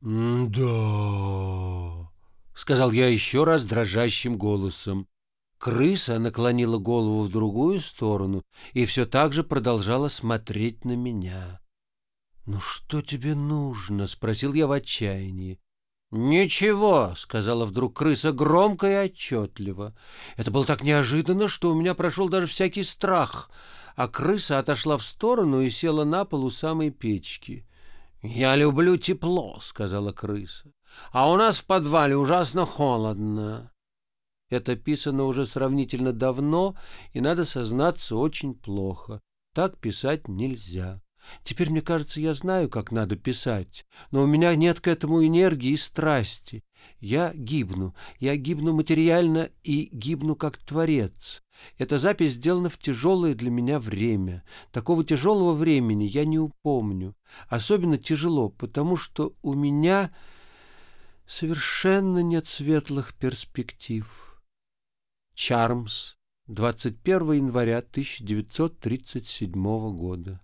«Да», — сказал я еще раз дрожащим голосом. Крыса наклонила голову в другую сторону и все так же продолжала смотреть на меня. «Ну что тебе нужно?» — спросил я в отчаянии. «Ничего», — сказала вдруг крыса громко и отчетливо. Это было так неожиданно, что у меня прошел даже всякий страх, а крыса отошла в сторону и села на пол у самой печки. «Я люблю тепло», — сказала крыса, — «а у нас в подвале ужасно холодно». Это писано уже сравнительно давно, и, надо сознаться, очень плохо. Так писать нельзя. Теперь, мне кажется, я знаю, как надо писать, но у меня нет к этому энергии и страсти. Я гибну, я гибну материально и гибну как творец. Эта запись сделана в тяжелое для меня время. Такого тяжелого времени я не упомню. Особенно тяжело, потому что у меня совершенно нет светлых перспектив. Чармс, 21 января 1937 года.